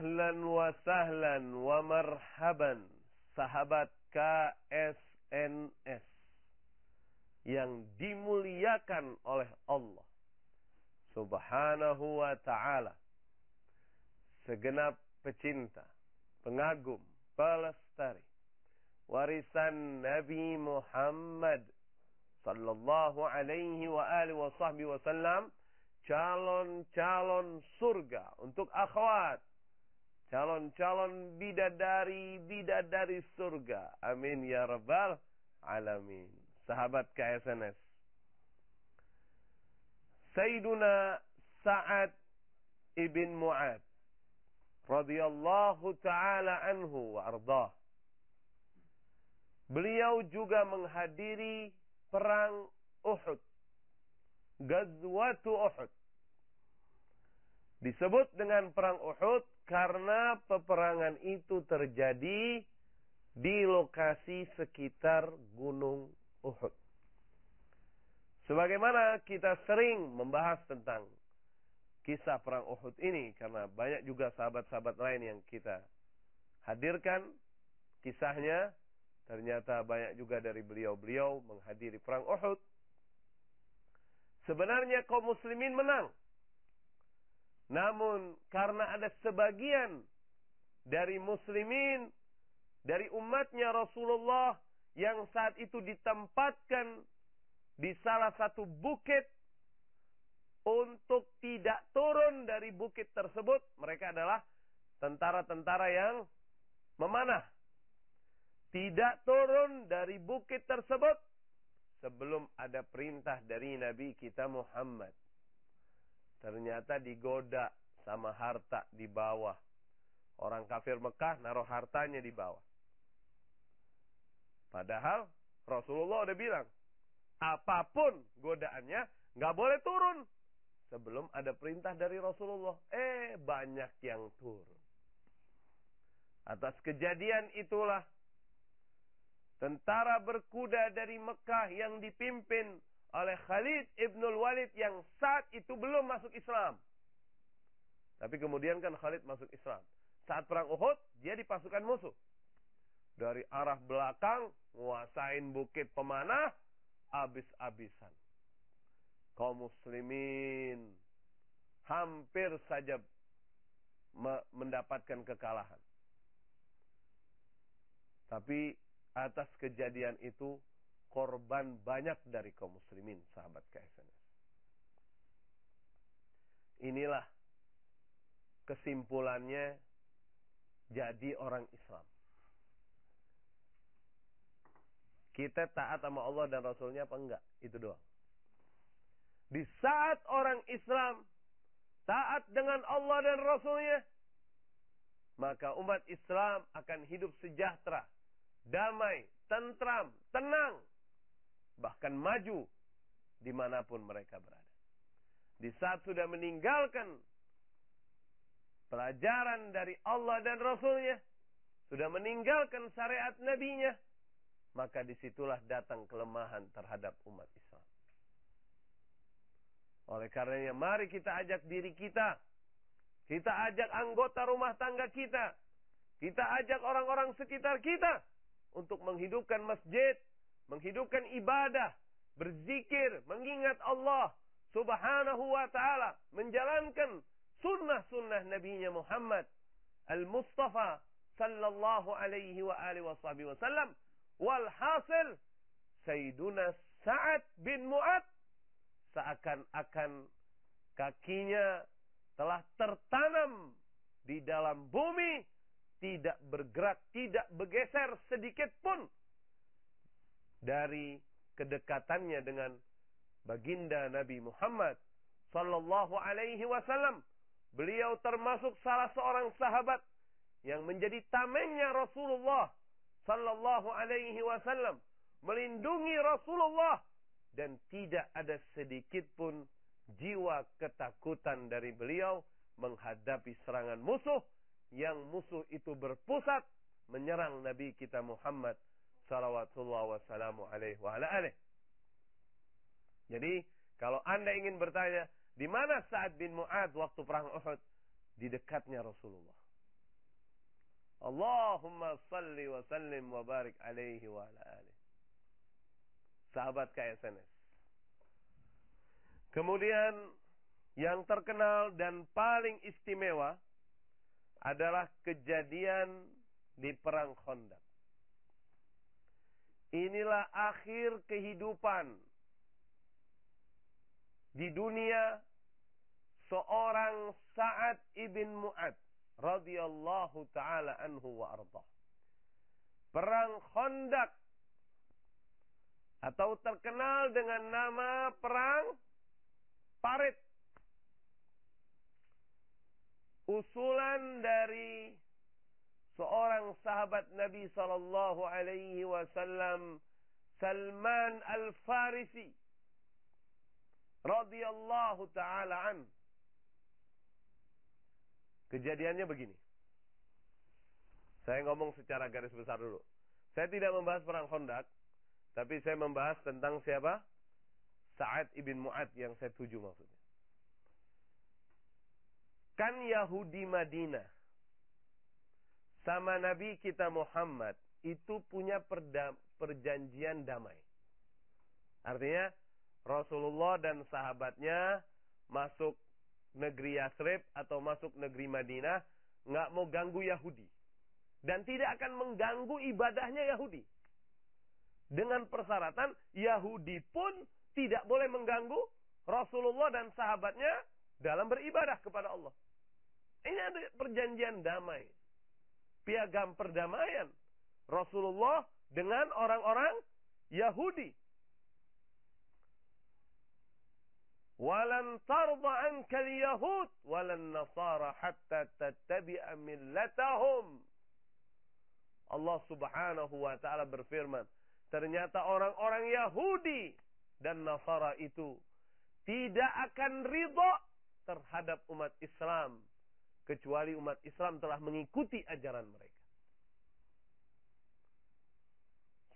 Ahlan wa sahlan wa marhaban sahabat KSNS yang dimuliakan oleh Allah Subhanahu wa taala. Segenap pecinta, pengagum, pelestari warisan Nabi Muhammad sallallahu alaihi wa alihi wa sahbihi wasallam calon-calon surga untuk akhwat calon-calon bidadari bidadari surga. Amin ya rabbal alamin. Sahabat KSNS. Sayyiduna Sa'ad ibn Mu'ad radhiyallahu taala anhu wa. Beliau juga menghadiri perang Uhud. Gazwatu Uhud. Disebut dengan perang Uhud karena peperangan itu terjadi di lokasi sekitar Gunung Uhud. Sebagaimana kita sering membahas tentang kisah perang Uhud ini karena banyak juga sahabat-sahabat lain yang kita hadirkan kisahnya ternyata banyak juga dari beliau-beliau menghadiri perang Uhud. Sebenarnya kaum muslimin menang namun karena ada sebagian dari muslimin dari umatnya Rasulullah yang saat itu ditempatkan di salah satu bukit untuk tidak turun dari bukit tersebut, mereka adalah tentara-tentara yang memanah. Tidak turun dari bukit tersebut sebelum ada perintah dari Nabi kita Muhammad Ternyata digoda sama harta di bawah. Orang kafir Mekah naruh hartanya di bawah. Padahal Rasulullah udah bilang, apa pun godaannya nggak boleh turun sebelum ada perintah dari Rasulullah. Eh banyak yang turun. Atas kejadian itulah tentara berkuda dari Mekah yang dipimpin oleh Khalid Ibnul Walid yang saat itu belum masuk Islam. Tapi kemudian kan Khalid masuk Islam. Saat perang Uhud, dia di pasukan musuh. Dari arah belakang, nguasain bukit pemanah, abis-abisan. Kaum muslimin hampir saja mendapatkan kekalahan. Tapi atas kejadian itu korban banyak dari kaum muslimin sahabat KSNS. Inilah kesimpulannya jadi orang Islam. Kita taat sama Allah dan Rasulnya apa enggak? Itu doang. Di saat orang Islam taat dengan Allah dan Rasulnya, maka umat Islam akan hidup sejahtera, damai, tentram, tenang, bahkan maju di mana pun mereka berada. Di saat sudah meninggalkan pelajaran dari Allah dan Rasulnya, sudah meninggalkan syariat nabinya, maka di situlah datang kelemahan terhadap umat Islam. Oleh karenanya mari kita ajak diri kita, kita ajak anggota rumah tangga kita, kita ajak orang-orang sekitar kita untuk menghidupkan masjid, menghidupkan ibadah, berzikir, mengingat Allah subhanahu wa ta'ala, menjalankan sunnah-sunnah Nabi Muhammad al-Mustafa sallallahu alaihi wa alihi wa sahbihi wasallam. Walhasil, Sayyiduna Sa'ad bin Mu'ad seakan-akan kakinya telah tertanam di dalam bumi, tidak bergerak, tidak bergeser sedikit pun dari kedekatannya dengan baginda Nabi Muhammad sallallahu alaihi wasallam. Beliau termasuk salah seorang sahabat yang menjadi tamengnya Rasulullah sallallahu alaihi wasallam, melindungi Rasulullah dan tidak ada sedikit pun jiwa ketakutan dari beliau menghadapi serangan musuh yang musuh itu berpusat menyerang Nabi kita Muhammad salawatullah wassalamu alaihi wa ala alih. Jadi, kalau Anda ingin bertanya, di mana Sa'ad bin Mu'ad waktu perang Uhud? Di dekatnya Rasulullah. Allahumma salli wa sallim wa barik alaihi wa ala alihi. Sahabat KSNS. Kemudian yang terkenal dan paling istimewa adalah kejadian di perang Khandaq. Inilah akhir kehidupan di dunia seorang Sa'ad ibn Mu'ad radhiyallahu taala anhu wa ardah. Perang Khandaq atau terkenal dengan nama perang Parit. Usulan dari seorang sahabat Nabi sallallahu alaihi wasallam Salman Al-Farisi radhiyallahu taala an. Kejadiannya begini. Saya ngomong secara garis besar dulu. Saya tidak membahas perang Khandaq, tapi saya membahas tentang siapa? Sa'ad ibn Mu'ad yang saya tuju maksudnya. Kan Yahudi Madinah sama Nabi kita Muhammad itu punya perjanjian damai. Artinya Rasulullah dan sahabatnya masuk negeri Yasrib atau masuk negeri Madinah nggak mau ganggu Yahudi dan tidak akan mengganggu ibadahnya Yahudi. Dengan persyaratan Yahudi pun tidak boleh mengganggu Rasulullah dan sahabatnya dalam beribadah kepada Allah. Ini ada perjanjian damai. Piagam perdamaian Rasulullah dengan orang-orang Yahudi. Walan tarda anka yahud walan nasara hatta tattabi'a millatahum. Allah Subhanahu wa taala berfirman, ternyata orang-orang Yahudi dan Nasara itu tidak akan ridho terhadap umat Islam kecuali umat Islam telah mengikuti ajaran mereka.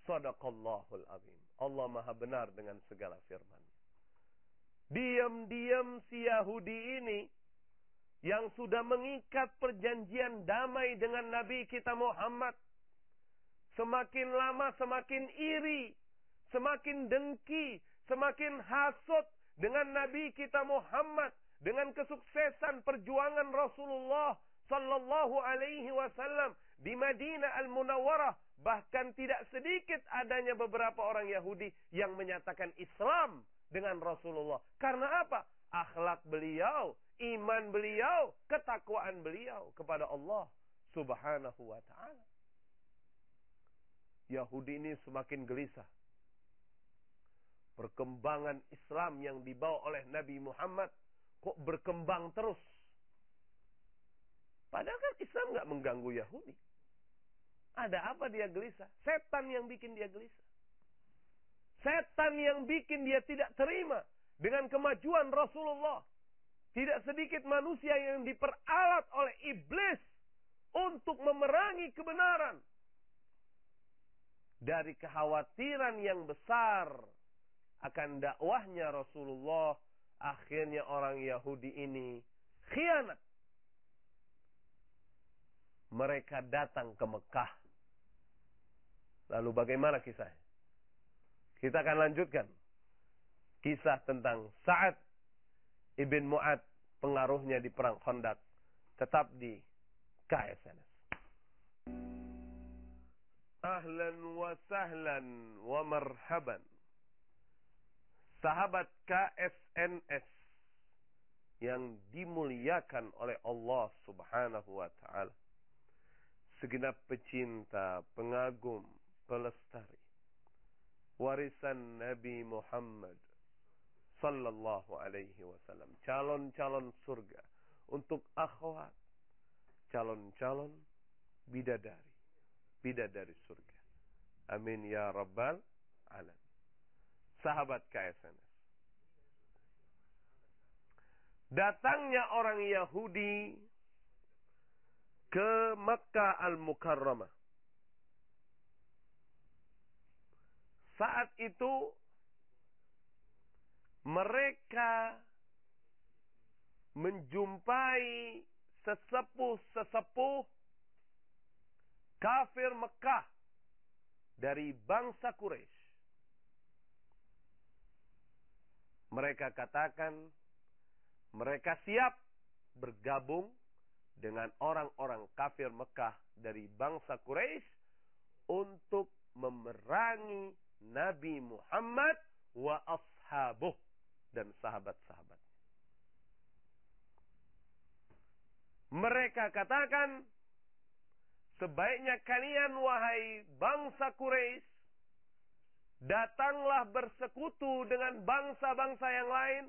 Sadaqallahul azim. Allah maha benar dengan segala firman. Diam-diam si Yahudi ini yang sudah mengikat perjanjian damai dengan Nabi kita Muhammad. Semakin lama semakin iri, semakin dengki, semakin hasut dengan Nabi kita Muhammad, dengan kesuksesan perjuangan Rasulullah sallallahu alaihi wasallam di Madinah Al-Munawwarah bahkan tidak sedikit adanya beberapa orang Yahudi yang menyatakan Islam dengan Rasulullah. Karena apa? Akhlak beliau, iman beliau, ketakwaan beliau kepada Allah Subhanahu wa taala. Yahudi ini semakin gelisah. Perkembangan Islam yang dibawa oleh Nabi Muhammad kok berkembang terus. Padahal kan Islam nggak mengganggu Yahudi. Ada apa dia gelisah? Setan yang bikin dia gelisah. Setan yang bikin dia tidak terima dengan kemajuan Rasulullah. Tidak sedikit manusia yang diperalat oleh iblis untuk memerangi kebenaran. Dari kekhawatiran yang besar akan dakwahnya Rasulullah, akhirnya orang Yahudi ini khianat. Mereka datang ke Mekah. Lalu bagaimana kisahnya? Kita akan lanjutkan kisah tentang Sa'ad ibn Mu'ad pengaruhnya di perang Khandaq tetap di KSNS. Ahlan wa sahlan wa marhaban. Sahabat KSNS yang dimuliakan oleh Allah Subhanahu wa taala. Segenap pecinta, pengagum, pelestari warisan Nabi Muhammad sallallahu alaihi wasallam, calon-calon surga untuk akhwat, calon-calon bidadari, bidadari surga. Amin ya rabbal alamin. Sahabat KSNS. Datangnya orang Yahudi ke Makkah Al-Mukarramah Saat itu mereka menjumpai sesepuh-sesepuh kafir Mekah dari bangsa Quraisy. Mereka katakan mereka siap bergabung dengan orang-orang kafir Mekah dari bangsa Quraisy untuk memerangi Nabi Muhammad wa ashabuh dan sahabat-sahabat. Mereka katakan, sebaiknya kalian wahai bangsa Quraisy datanglah bersekutu dengan bangsa-bangsa yang lain,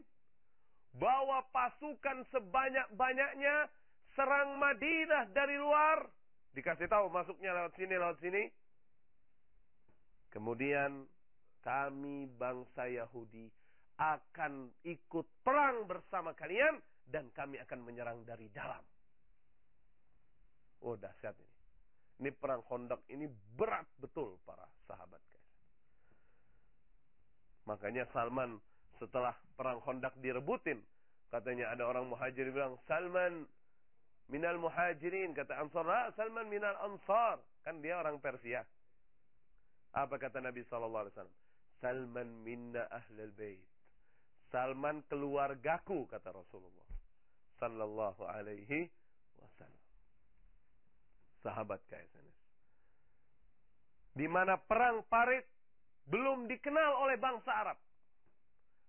bawa pasukan sebanyak-banyaknya, serang Madinah dari luar, dikasih tahu masuknya lewat sini, lewat sini. Kemudian kami bangsa Yahudi akan ikut perang bersama kalian dan kami akan menyerang dari dalam. Oh dahsyat ini. Ini perang kondak ini berat betul para sahabat. Makanya Salman setelah perang kondak direbutin. Katanya ada orang muhajir bilang, Salman minal muhajirin. Kata Ansar, ah, Salman minal ansar. Kan dia orang Persia. Apa kata Nabi SAW? Salman minna ahlul bait. Salman keluargaku kata Rasulullah sallallahu alaihi wasallam. Sahabat KSNS. Di mana perang parit belum dikenal oleh bangsa Arab.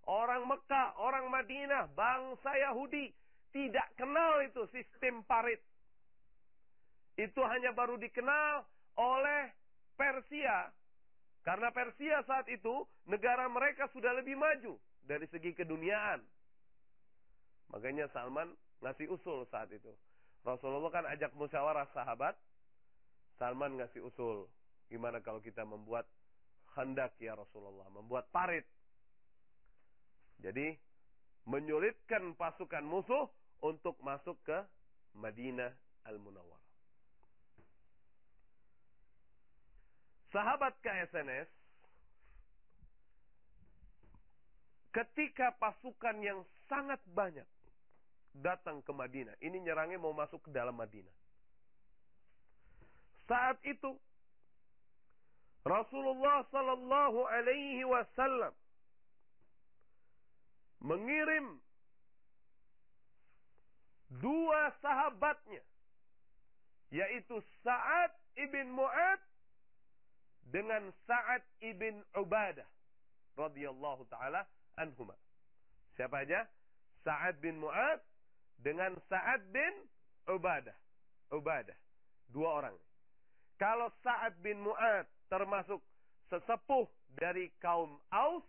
Orang Mekah, orang Madinah, bangsa Yahudi tidak kenal itu sistem parit. Itu hanya baru dikenal oleh Persia. Karena Persia saat itu negara mereka sudah lebih maju dari segi keduniaan. Makanya Salman ngasih usul saat itu. Rasulullah kan ajak musyawarah sahabat. Salman ngasih usul. Gimana kalau kita membuat hendak ya Rasulullah. Membuat parit. Jadi menyulitkan pasukan musuh untuk masuk ke Madinah Al-Munawwarah. Sahabat KSNS Ketika pasukan yang sangat banyak datang ke Madinah, ini nyerangnya mau masuk ke dalam Madinah. Saat itu Rasulullah Sallallahu Alaihi Wasallam mengirim dua sahabatnya, yaitu Sa'ad ibn Mu'ad dengan Sa'ad ibn Ubadah radhiyallahu taala anhuma. Siapa aja? Sa'ad bin Mu'ad dengan Sa'ad bin Ubadah. Ubadah. Dua orang. Kalau Sa'ad bin Mu'ad termasuk sesepuh dari kaum Aus,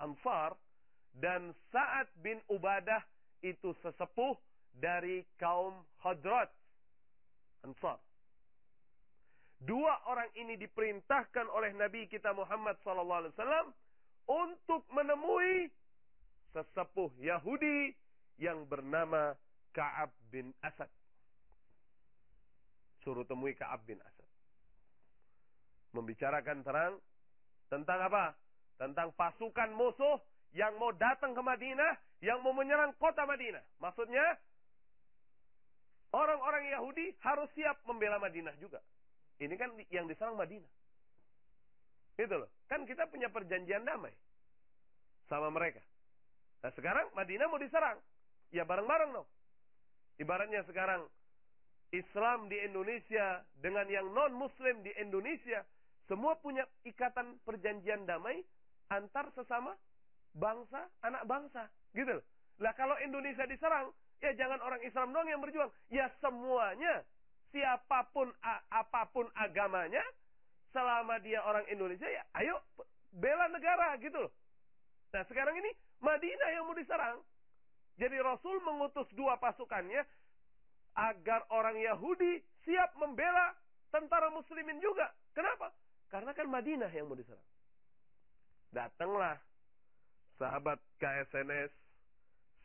Ansar, dan Sa'ad bin Ubadah itu sesepuh dari kaum Khadrat, Ansar. Dua orang ini diperintahkan oleh Nabi kita Muhammad SAW untuk menemui sesepuh Yahudi yang bernama Ka'ab bin Asad. Suruh temui Ka'ab bin Asad. Membicarakan terang tentang apa? Tentang pasukan musuh yang mau datang ke Madinah, yang mau menyerang kota Madinah. Maksudnya, orang-orang Yahudi harus siap membela Madinah juga. Ini kan yang diserang Madinah. Itu loh. Kan kita punya perjanjian damai sama mereka. Nah sekarang Madinah mau diserang. Ya bareng-bareng dong. Ibaratnya sekarang Islam di Indonesia dengan yang non-Muslim di Indonesia. Semua punya ikatan perjanjian damai antar sesama bangsa, anak bangsa. Gitu Lah kalau Indonesia diserang, ya jangan orang Islam dong yang berjuang. Ya semuanya, siapa pun, apa pun agamanya, selama dia orang Indonesia ya ayo bela negara gitu loh. Nah sekarang ini Madinah yang mau diserang. Jadi Rasul mengutus dua pasukannya agar orang Yahudi siap membela tentara muslimin juga. Kenapa? Karena kan Madinah yang mau diserang. Datanglah sahabat KSNS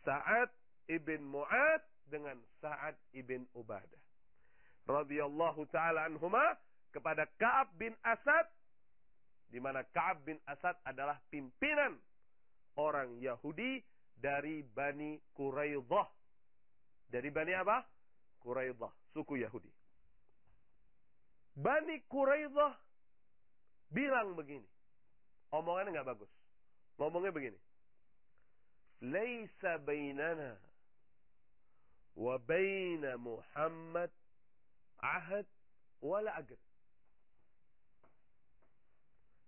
Sa'ad ibn Mu'ad dengan Sa'ad ibn Ubadah. radhiyallahu taala anhuma kepada Ka'ab bin Asad di mana Ka'ab bin Asad adalah pimpinan orang Yahudi dari Bani Quraidah. Dari Bani apa? Quraidah, suku Yahudi. Bani Quraidah bilang begini. Omongannya nggak bagus. Ngomongnya begini. Laisa bainana wa baina Muhammad ahad wala agr.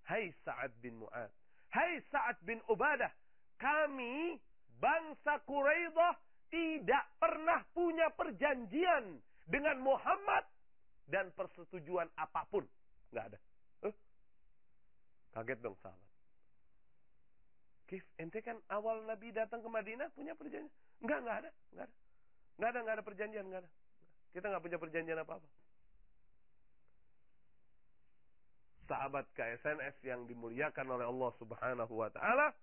Hai Sa'ad bin Mu'ad. Hai Sa'ad bin Ubadah. Kami bangsa Quraidah tidak pernah punya perjanjian dengan Muhammad dan persetujuan apa pun. Nggak ada. Eh? Kaget dong sahabat. Kif, ente kan awal Nabi datang ke Madinah punya perjanjian? Enggak, enggak ada, enggak ada. Enggak ada, enggak ada perjanjian, enggak ada. Kita enggak punya perjanjian apa-apa. Sahabat KSNS yang dimuliakan oleh Allah Subhanahu wa taala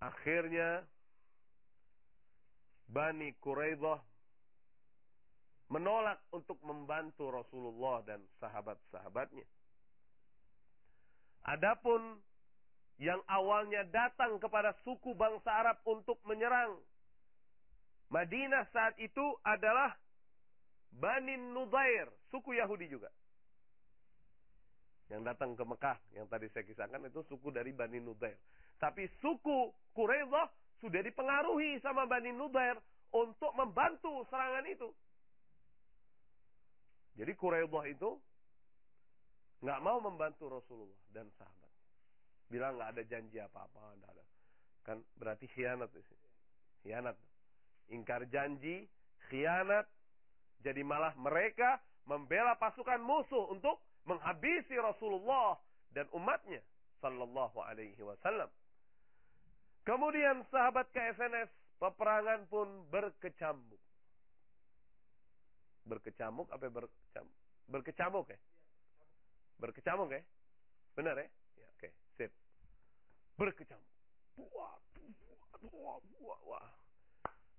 akhirnya Bani Quraidah menolak untuk membantu Rasulullah dan sahabat-sahabatnya. Adapun yang awalnya datang kepada suku bangsa Arab untuk menyerang Madinah saat itu adalah Bani Nudair, suku Yahudi juga. Yang datang ke Mekah, yang tadi saya kisahkan itu suku dari Bani Nudair. Tapi suku Quraidah sudah dipengaruhi sama Bani Nudair untuk membantu serangan itu. Jadi Quraidah itu nggak mau membantu Rasulullah dan sahabat. Bilang nggak ada janji apa-apa, nggak ada. Kan berarti khianat sini. Khianat. Ingkar janji, khianat. Jadi malah mereka membela pasukan musuh untuk menghabisi Rasulullah dan umatnya sallallahu alaihi wasallam. Kemudian sahabat KSNS peperangan pun berkecamuk berkecamuk apa berkecamuk? Berkecamuk ya? Berkecamuk ya? Benar ya? Ya, oke, sip. Berkecamuk. Wah, wah, wah, wah.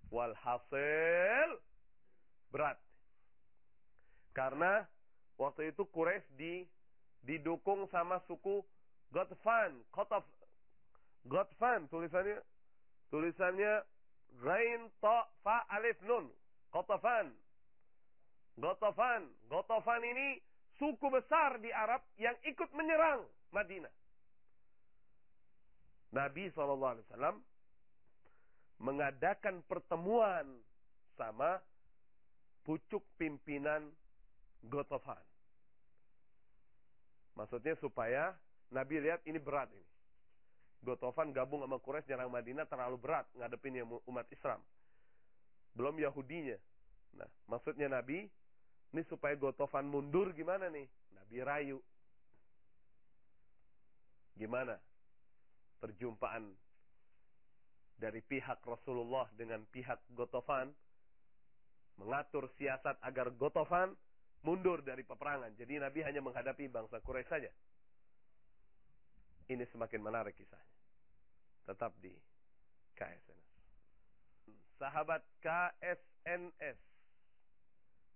Walhasil berat. Karena waktu itu Quraisy di didukung sama suku Gotfan, Kotaf Gotfan tulisannya tulisannya Ghain Ta Fa Alif Nun. Kotafan Gotofan. Gotofan ini suku besar di Arab yang ikut menyerang Madinah. Nabi SAW mengadakan pertemuan sama pucuk pimpinan Gotofan. Maksudnya supaya Nabi lihat ini berat ini. Gotofan gabung sama Quraisy nyerang Madinah terlalu berat ngadepin umat Islam. Belum Yahudinya. Nah, maksudnya Nabi ini supaya Gotofan mundur gimana nih? Nabi rayu. Gimana? Perjumpaan dari pihak Rasulullah dengan pihak Gotofan mengatur siasat agar Gotofan mundur dari peperangan. Jadi Nabi hanya menghadapi bangsa Quraisy saja. Ini semakin menarik kisahnya. Tetap di KSNS. Sahabat KSNS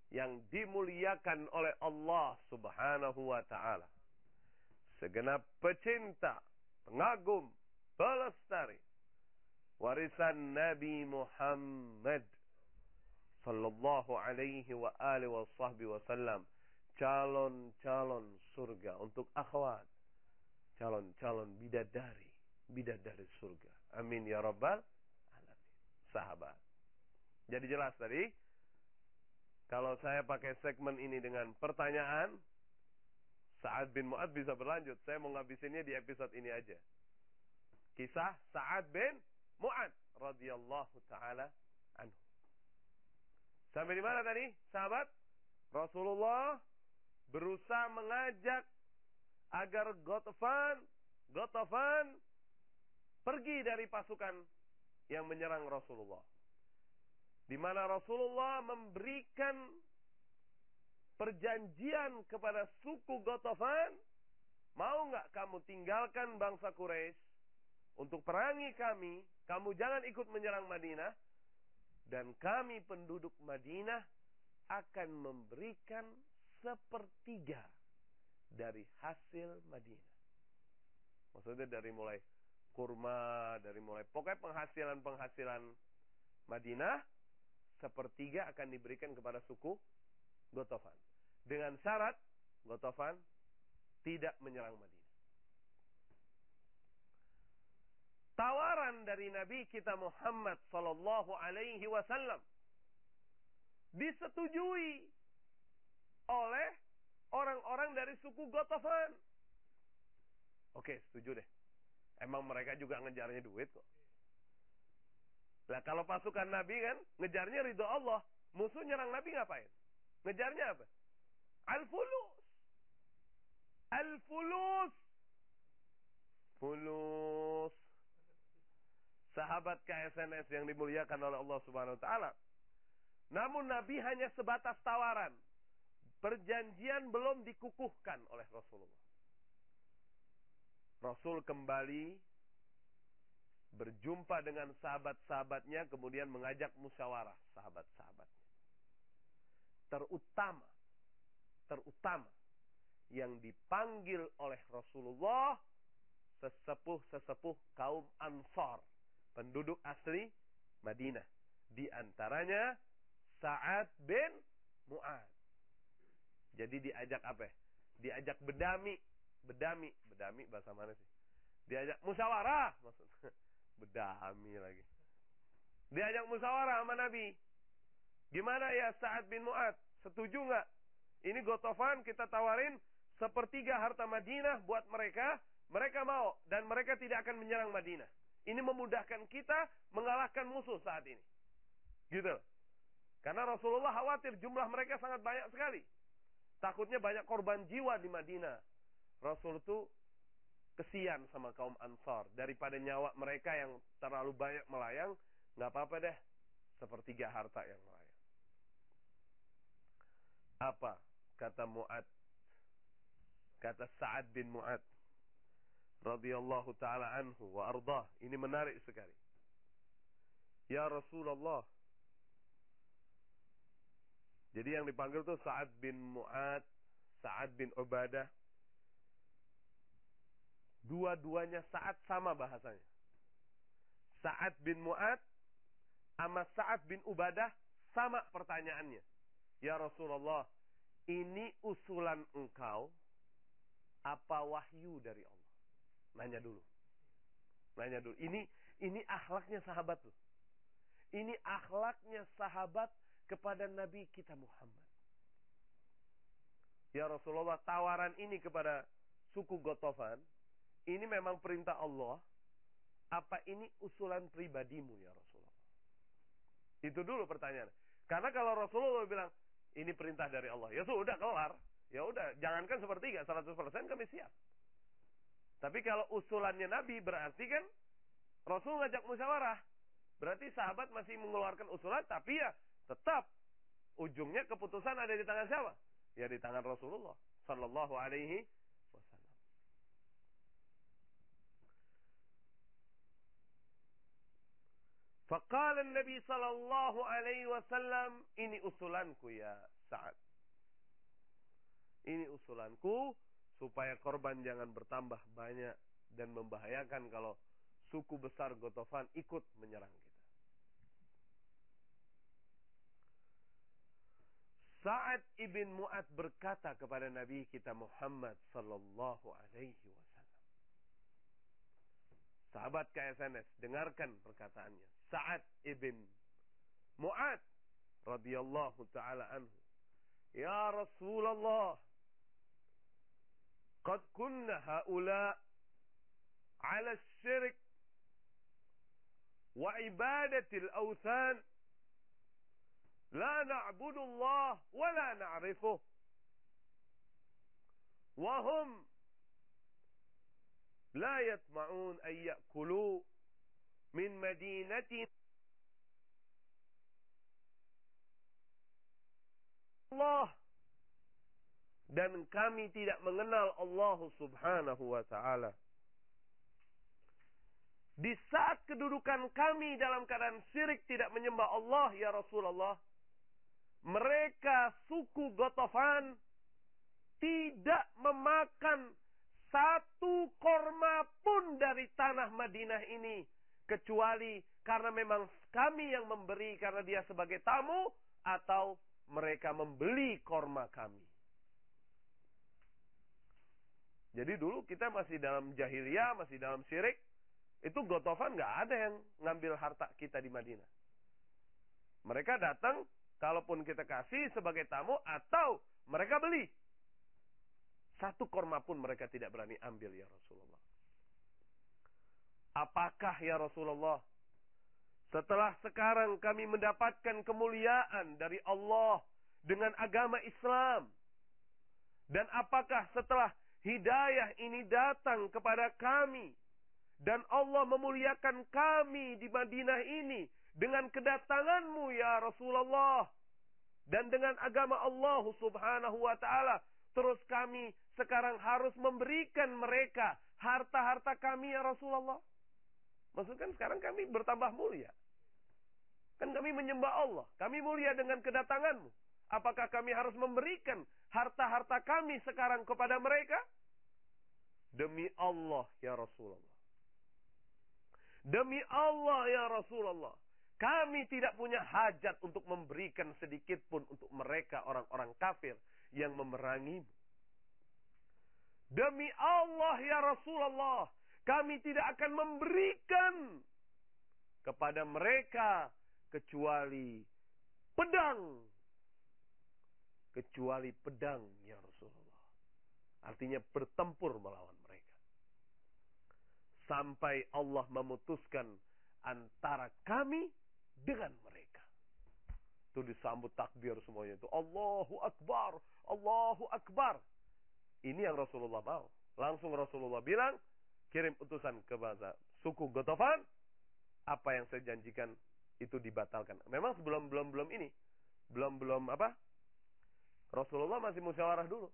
yang dimuliakan oleh Allah Subhanahu wa taala. Segenap pecinta, pengagum, pelestari warisan Nabi Muhammad sallallahu alaihi wa alihi wa sahbihi wasallam calon-calon surga untuk akhwat calon-calon bidadari bidadari surga amin ya rabbal alamin sahabat jadi jelas tadi kalau saya pakai segmen ini dengan pertanyaan, Sa'ad bin Mu'ad bisa berlanjut. Saya mau ngabisinnya di episode ini aja. Kisah Sa'ad bin Mu'ad radhiyallahu taala anhu. Sampai di mana tadi, sahabat? Rasulullah berusaha mengajak agar Gotofan, Gotofan pergi dari pasukan yang menyerang Rasulullah. Di mana Rasulullah memberikan perjanjian kepada suku Gotofan, mau nggak kamu tinggalkan bangsa Quraisy? Untuk perangi kami, kamu jangan ikut menyerang Madinah, dan kami penduduk Madinah akan memberikan sepertiga dari hasil Madinah. Maksudnya dari mulai kurma, dari mulai pokoknya penghasilan-penghasilan Madinah sepertiga akan diberikan kepada suku Gotofan. Dengan syarat Gotofan tidak menyerang Madinah. Tawaran dari Nabi kita Muhammad sallallahu alaihi wasallam disetujui oleh orang-orang dari suku Gotofan. Oke, setuju deh. Emang mereka juga ngejarnya duit kok. Lah kalau pasukan Nabi kan ngejarnya ridho Allah, musuh nyerang Nabi ngapain? Ngejarnya apa? Al-fulus. Al-fulus. Fulus. Sahabat KSNS yang dimuliakan oleh Allah Subhanahu wa taala. Namun Nabi hanya sebatas tawaran. Perjanjian belum dikukuhkan oleh Rasulullah. Rasul kembali berjumpa dengan sahabat-sahabatnya kemudian mengajak musyawarah sahabat-sahabatnya. Terutama terutama yang dipanggil oleh Rasulullah sesepuh-sesepuh kaum Ansar, penduduk asli Madinah. Di antaranya Sa'ad bin Mu'ad. Jadi diajak apa? Diajak bedami, bedami, bedami bahasa mana sih? Diajak musyawarah maksudnya. Bedami lagi. Diajak musyawarah sama Nabi. Gimana ya Sa'ad bin Mu'ad? Setuju nggak? Ini Gotofan kita tawarin sepertiga harta Madinah buat mereka. Mereka mau dan mereka tidak akan menyerang Madinah. Ini memudahkan kita mengalahkan musuh saat ini. Gitu. Karena Rasulullah khawatir jumlah mereka sangat banyak sekali. Takutnya banyak korban jiwa di Madinah. Rasul itu kesian sama kaum Ansar daripada nyawa mereka yang terlalu banyak melayang, nggak apa-apa deh, sepertiga harta yang melayang. Apa kata Mu'ad? Kata Sa'ad bin Mu'ad radhiyallahu taala anhu wa ardah. Ini menarik sekali. Ya Rasulullah. Jadi yang dipanggil tuh Sa'ad bin Mu'ad, Sa'ad bin Ubadah, Dua-duanya saat sama bahasanya. Sa'ad bin Mu'ad sama Sa'ad bin Ubadah sama pertanyaannya. Ya Rasulullah, ini usulan engkau apa wahyu dari Allah? Nanya dulu. Nanya dulu. Ini ini akhlaknya sahabat tuh. Ini akhlaknya sahabat kepada Nabi kita Muhammad. Ya Rasulullah, tawaran ini kepada suku Gotofan ini memang perintah Allah, apa ini usulan pribadimu ya Rasulullah? Itu dulu pertanyaan. Karena kalau Rasulullah bilang, ini perintah dari Allah, ya sudah kelar. Ya udah, jangankan sepertiga, 100% kami siap. Tapi kalau usulannya Nabi berarti kan Rasul ngajak musyawarah. Berarti sahabat masih mengeluarkan usulan, tapi ya tetap ujungnya keputusan ada di tangan siapa? Ya di tangan Rasulullah Sallallahu Alaihi Wasallam. Faqala Nabi sallallahu alaihi wasallam, ini usulanku ya Sa'ad. Ini usulanku supaya korban jangan bertambah banyak dan membahayakan kalau suku besar Gotofan ikut menyerang kita. Sa'ad ibn Mu'ad berkata kepada Nabi kita Muhammad sallallahu alaihi wasallam. Sahabat KSNS, dengarkan perkataannya. Sa'ad ibn Mu'ad radhiyallahu taala anhu. Ya Rasulullah, قد kunna هؤلاء 'ala الشرك وعبادة wa ibadatil لا نعبد الله ولا نعرفه وهم لا يطمعون أن يأكلوا min madinati Allah dan kami tidak mengenal Allah Subhanahu wa taala. Di saat kedudukan kami dalam keadaan syirik tidak menyembah Allah ya Rasulullah, mereka suku Gotofan tidak memakan satu korma pun dari tanah Madinah ini kecuali karena memang kami yang memberi karena dia sebagai tamu atau mereka membeli korma kami. Jadi dulu kita masih dalam jahiliyah, masih dalam syirik. Itu gotofan nggak ada yang ngambil harta kita di Madinah. Mereka datang, kalaupun kita kasih sebagai tamu atau mereka beli. Satu korma pun mereka tidak berani ambil ya Rasulullah. Apakah ya Rasulullah? Setelah sekarang kami mendapatkan kemuliaan dari Allah dengan agama Islam. Dan apakah setelah hidayah ini datang kepada kami dan Allah memuliakan kami di Madinah ini dengan kedatanganmu ya Rasulullah dan dengan agama Allah Subhanahu wa taala terus kami sekarang harus memberikan mereka harta-harta kami ya Rasulullah maksudnya kan sekarang kami bertambah mulia kan kami menyembah Allah kami mulia dengan kedatanganmu Apakah kami harus memberikan harta-harta kami sekarang kepada mereka? Demi Allah ya Rasulullah. Demi Allah ya Rasulullah. Kami tidak punya hajat untuk memberikan sedikit pun untuk mereka orang-orang kafir yang memerangimu. Demi Allah ya Rasulullah. Kami tidak akan memberikan kepada mereka kecuali pedang kecuali pedang ya Rasulullah. Artinya bertempur melawan mereka. Sampai Allah memutuskan antara kami dengan mereka. Itu disambut takbir semuanya itu. Allahu Akbar, Allahu Akbar. Ini yang Rasulullah mau. Langsung Rasulullah bilang, kirim utusan ke bahasa suku Gotofan. Apa yang saya janjikan itu dibatalkan. Memang sebelum belum belum ini, belum belum apa? Rasulullah masih musyawarah dulu.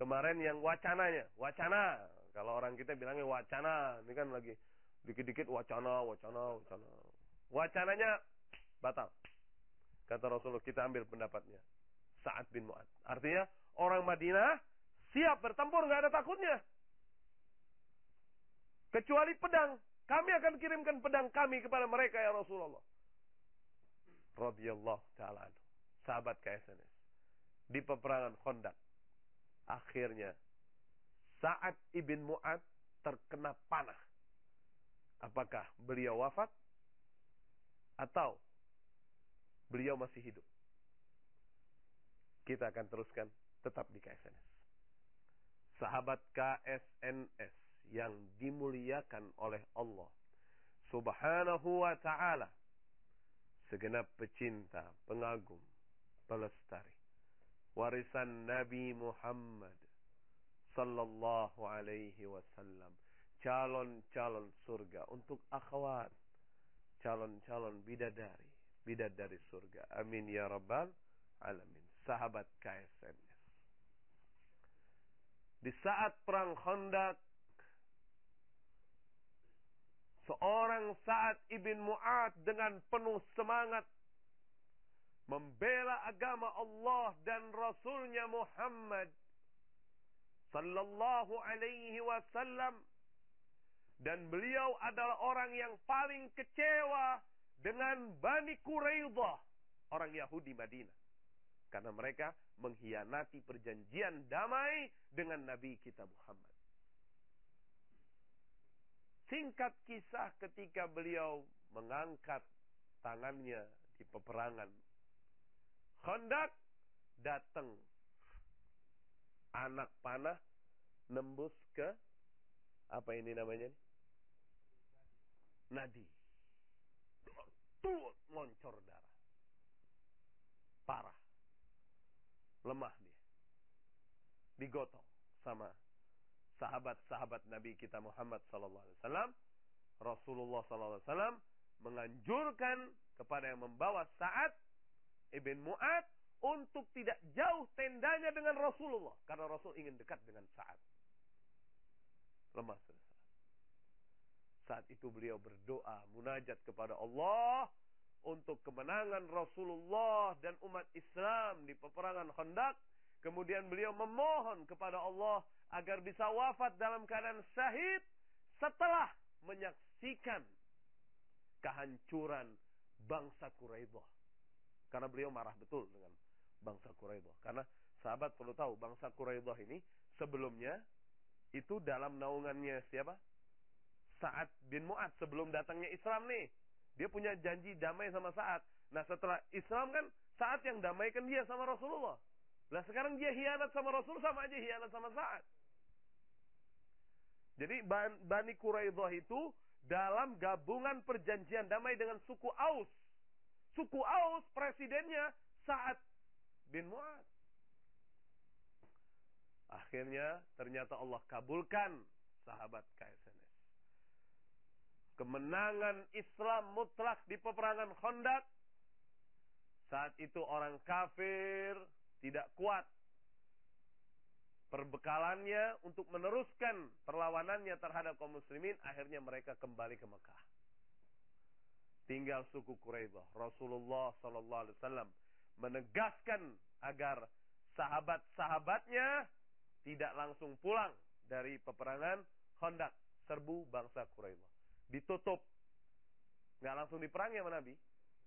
Kemarin yang wacananya, wacana. Kalau orang kita bilangnya wacana, ini kan lagi dikit-dikit wacana, wacana, wacana. Wacananya batal. Kata Rasulullah, kita ambil pendapatnya. Sa'ad bin Mu'ad. Artinya, orang Madinah siap bertempur, nggak ada takutnya. Kecuali pedang. Kami akan kirimkan pedang kami kepada mereka ya Rasulullah. Radiyallahu ta'ala Sahabat KSNS di peperangan Khandaq. Akhirnya saat Ibn Mu'ad terkena panah. Apakah beliau wafat atau beliau masih hidup? Kita akan teruskan tetap di KSNS. Sahabat KSNS yang dimuliakan oleh Allah Subhanahu wa taala segenap pecinta, pengagum, pelestari warisan Nabi Muhammad sallallahu alaihi wasallam calon-calon surga untuk akhwat calon-calon bidadari bidadari surga. Amin ya rabbal alamin. Sahabat KSNS di saat perang Khandaq seorang saat Ibn Mu'ad dengan penuh semangat membela agama Allah dan Rasulnya Muhammad sallallahu alaihi wasallam dan beliau adalah orang yang paling kecewa dengan Bani Quraidah, orang Yahudi Madinah. Karena mereka mengkhianati perjanjian damai dengan Nabi kita Muhammad. Singkat kisah ketika beliau mengangkat tangannya di peperangan Khandak datang anak panah nembus ke apa ini namanya? Nadi. Tuh ngoncor darah. Parah. Lemah dia. Digotong sama sahabat-sahabat Nabi kita Muhammad sallallahu alaihi wasallam. Rasulullah sallallahu alaihi wasallam menganjurkan kepada yang membawa saat Ibn Mu'ad untuk tidak jauh tendanya dengan Rasulullah. Karena Rasul ingin dekat dengan saat. Lemah. Saat itu beliau berdoa, munajat kepada Allah untuk kemenangan Rasulullah dan umat Islam di peperangan Khandaq. Kemudian beliau memohon kepada Allah agar bisa wafat dalam keadaan syahid setelah menyaksikan kehancuran bangsa Quraidah karena beliau marah betul dengan bangsa Quraidah. Karena sahabat perlu tahu bangsa Quraidah ini sebelumnya Itu dalam naungannya siapa? Sa'ad bin Mu'ad sebelum datangnya Islam nih. Dia punya janji damai sama Sa'ad. Nah setelah Islam kan Sa'ad yang damaikan dia sama Rasulullah. Lah sekarang dia hianat sama Rasul sama aja hianat sama Sa'ad. Jadi Bani Quraidah itu dalam gabungan perjanjian damai dengan suku Aus. Suku Aus presidennya Sa'ad bin Mu'ad. Akhirnya ternyata Allah kabulkan sahabat KSNS. Kemenangan Islam mutlak di peperangan Khandaq. Saat itu orang kafir tidak kuat perbekalannya untuk meneruskan perlawanannya terhadap kaum muslimin. Akhirnya mereka kembali ke Mekah. Tinggal suku Quraidah Rasulullah sallallahu alaihi wasallam menegaskan agar sahabat-sahabatnya tidak langsung pulang dari peperangan Khandaq serbu bangsa Quraidah ditutup nggak langsung diperangi sama Nabi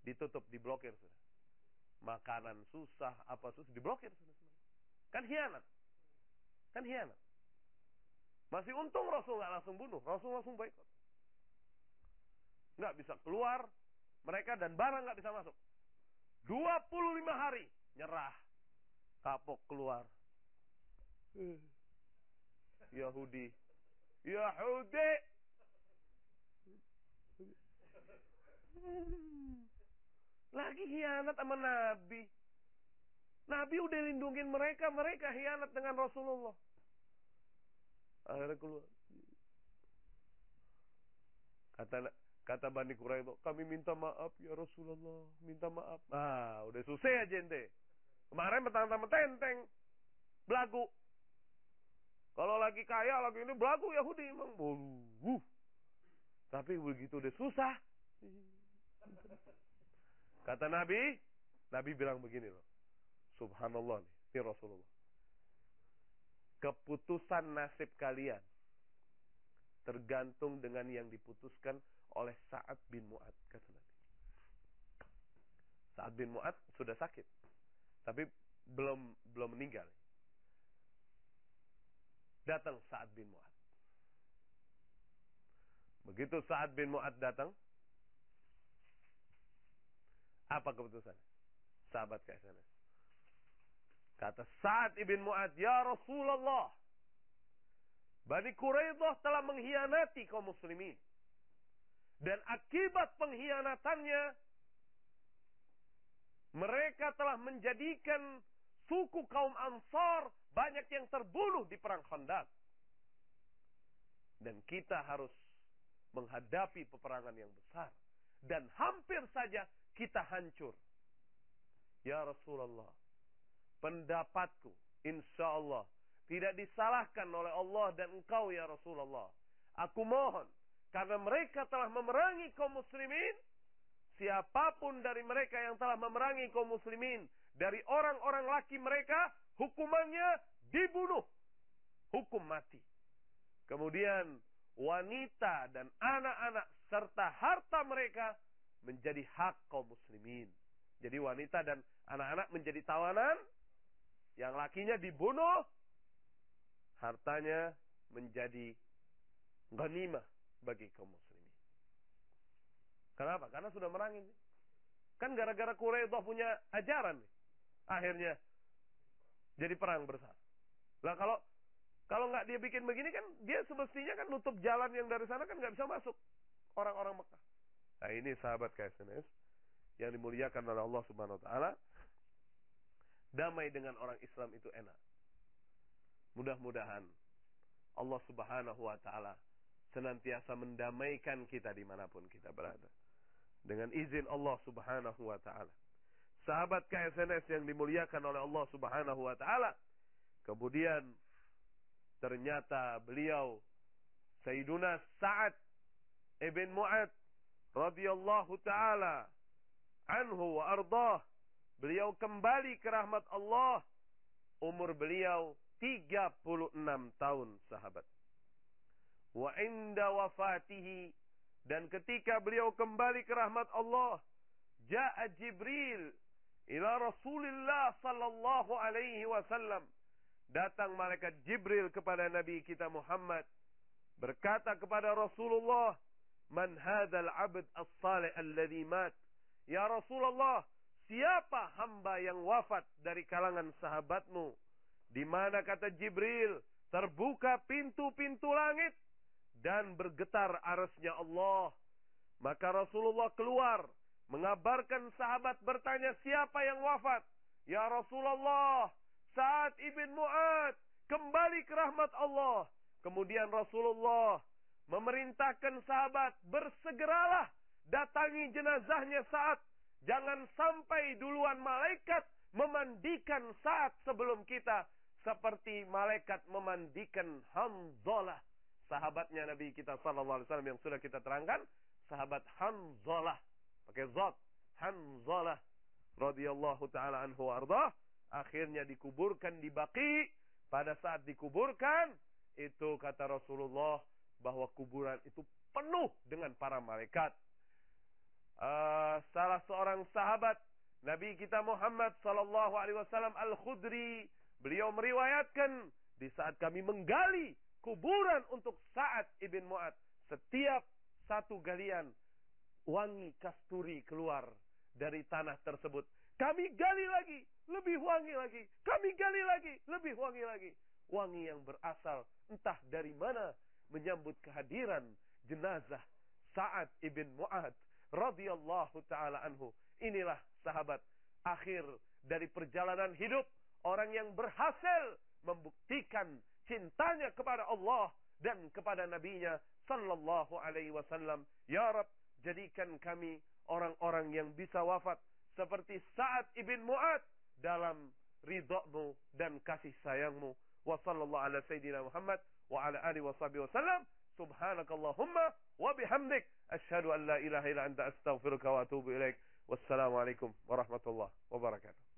ditutup diblokir sudah makanan susah apa susah diblokir sudah kan hianat Kan hianat. Masih untung Rasul nggak langsung bunuh. Rasul langsung boikot. Nggak bisa keluar. Mereka dan barang nggak bisa masuk. 25 hari nyerah. Kapok keluar. Yahudi. Yahudi. Lagi hianat sama Nabi. Nabi udah lindungin mereka, mereka hianat dengan Rasulullah. Akhirnya keluar. Kata kata Bani Quraidah, kami minta maaf ya Rasulullah, minta maaf. Ah, udah susah aja ente. Kemarin petang-petang tenteng, belagu. Kalau lagi kaya, lagi ini belagu Yahudi emang. Tapi begitu udah susah. Kata Nabi, Nabi bilang begini loh. Subhanallah nih, ini Rasulullah. Keputusan nasib kalian tergantung dengan yang diputuskan oleh Sa'ad bin Mu'ad, kata Nabi. Sa'ad bin Mu'ad sudah sakit, tapi belum belum meninggal. Datang Sa'ad bin Mu'ad. Begitu Sa'ad bin Mu'ad datang, apa keputusan? Sahabat KSNS. Kata Sa'ad ibn Mu'ad, Ya Rasulullah, Bani Quraidah telah mengkhianati kaum muslimin. Dan akibat pengkhianatannya, mereka telah menjadikan suku kaum Ansar banyak yang terbunuh di perang Khandaq. Dan kita harus menghadapi peperangan yang besar. Dan hampir saja kita hancur. Ya Rasulullah, pendapatku insya Allah tidak disalahkan oleh Allah dan engkau ya Rasulullah. Aku mohon karena mereka telah memerangi kaum muslimin siapa pun dari mereka yang telah memerangi kaum muslimin dari orang-orang laki mereka hukumannya dibunuh hukum mati kemudian wanita dan anak-anak serta harta mereka menjadi hak kaum muslimin jadi wanita dan anak-anak menjadi tawanan yang lakinya dibunuh, hartanya menjadi ghanimah bagi kaum muslimin. Kenapa? Karena sudah merangi. Kan gara-gara Quraidah punya ajaran. Akhirnya jadi perang besar. Lah kalau kalau nggak dia bikin begini kan dia semestinya kan nutup jalan yang dari sana kan nggak bisa masuk orang-orang Mekah. Nah ini sahabat KSNS yang dimuliakan oleh Allah Subhanahu Wa Taala damai dengan orang Islam itu enak. Mudah-mudahan Allah Subhanahu wa taala senantiasa mendamaikan kita di mana pun kita berada. Dengan izin Allah Subhanahu wa taala. Sahabat KSNS yang dimuliakan oleh Allah Subhanahu wa taala. Kemudian ternyata beliau Sayyiduna Sa'ad ibn Mu'ad radhiyallahu taala anhu wa ardah Beliau kembali ke rahmat Allah. Umur beliau 36 tahun sahabat. Wa inda wafatihi. Dan ketika beliau kembali ke rahmat Allah. Ja'a Jibril ila Rasulullah sallallahu alaihi wasallam. datang malaikat Jibril kepada Nabi kita Muhammad berkata kepada Rasulullah, "Man hadzal 'abd as-salih alladhi mat?" Ya Rasulullah, siapa hamba yang wafat dari kalangan sahabatmu? Di mana kata Jibril, terbuka pintu-pintu langit dan bergetar arasnya Allah. Maka Rasulullah keluar mengabarkan sahabat bertanya siapa yang wafat? Ya Rasulullah, saat ibn Mu'ad kembali ke rahmat Allah. Kemudian Rasulullah memerintahkan sahabat bersegeralah datangi jenazahnya saat jangan sampai duluan malaikat memandikan saat sebelum kita. Seperti malaikat memandikan Hamzalah. Sahabatnya Nabi kita sallallahu alaihi wasallam yang sudah kita terangkan sahabat Hamzalah. Pakai zat Hamzalah. Radhiyallahu taala anhu arda akhirnya dikuburkan di Baqi. Pada saat dikuburkan itu kata Rasulullah bahwa kuburan itu penuh dengan para malaikat uh, salah seorang sahabat Nabi kita Muhammad sallallahu alaihi wasallam Al-Khudri beliau meriwayatkan di saat kami menggali kuburan untuk Sa'ad ibn Mu'ad setiap satu galian wangi kasturi keluar dari tanah tersebut. Kami gali lagi, lebih wangi lagi. Kami gali lagi, lebih wangi lagi. Wangi yang berasal entah dari mana menyambut kehadiran jenazah Sa'ad ibn Mu'ad radhiyallahu taala anhu. Inilah sahabat akhir dari perjalanan hidup orang yang berhasil membuktikan cintanya kepada Allah dan kepada nabinya sallallahu alaihi wasallam. Ya Rab, jadikan kami orang-orang yang bisa wafat seperti Sa'ad ibn Mu'ad dalam ridhamu dan kasih sayangmu. Wa sallallahu ala sayyidina Muhammad wa ala alihi wa sahbihi wasallam. Subhanakallahumma wa bihamdik asyhadu an la ilaha illa anta astaghfiruka wa atubu ilaik. Wassalamualaikum warahmatullahi wabarakatuh.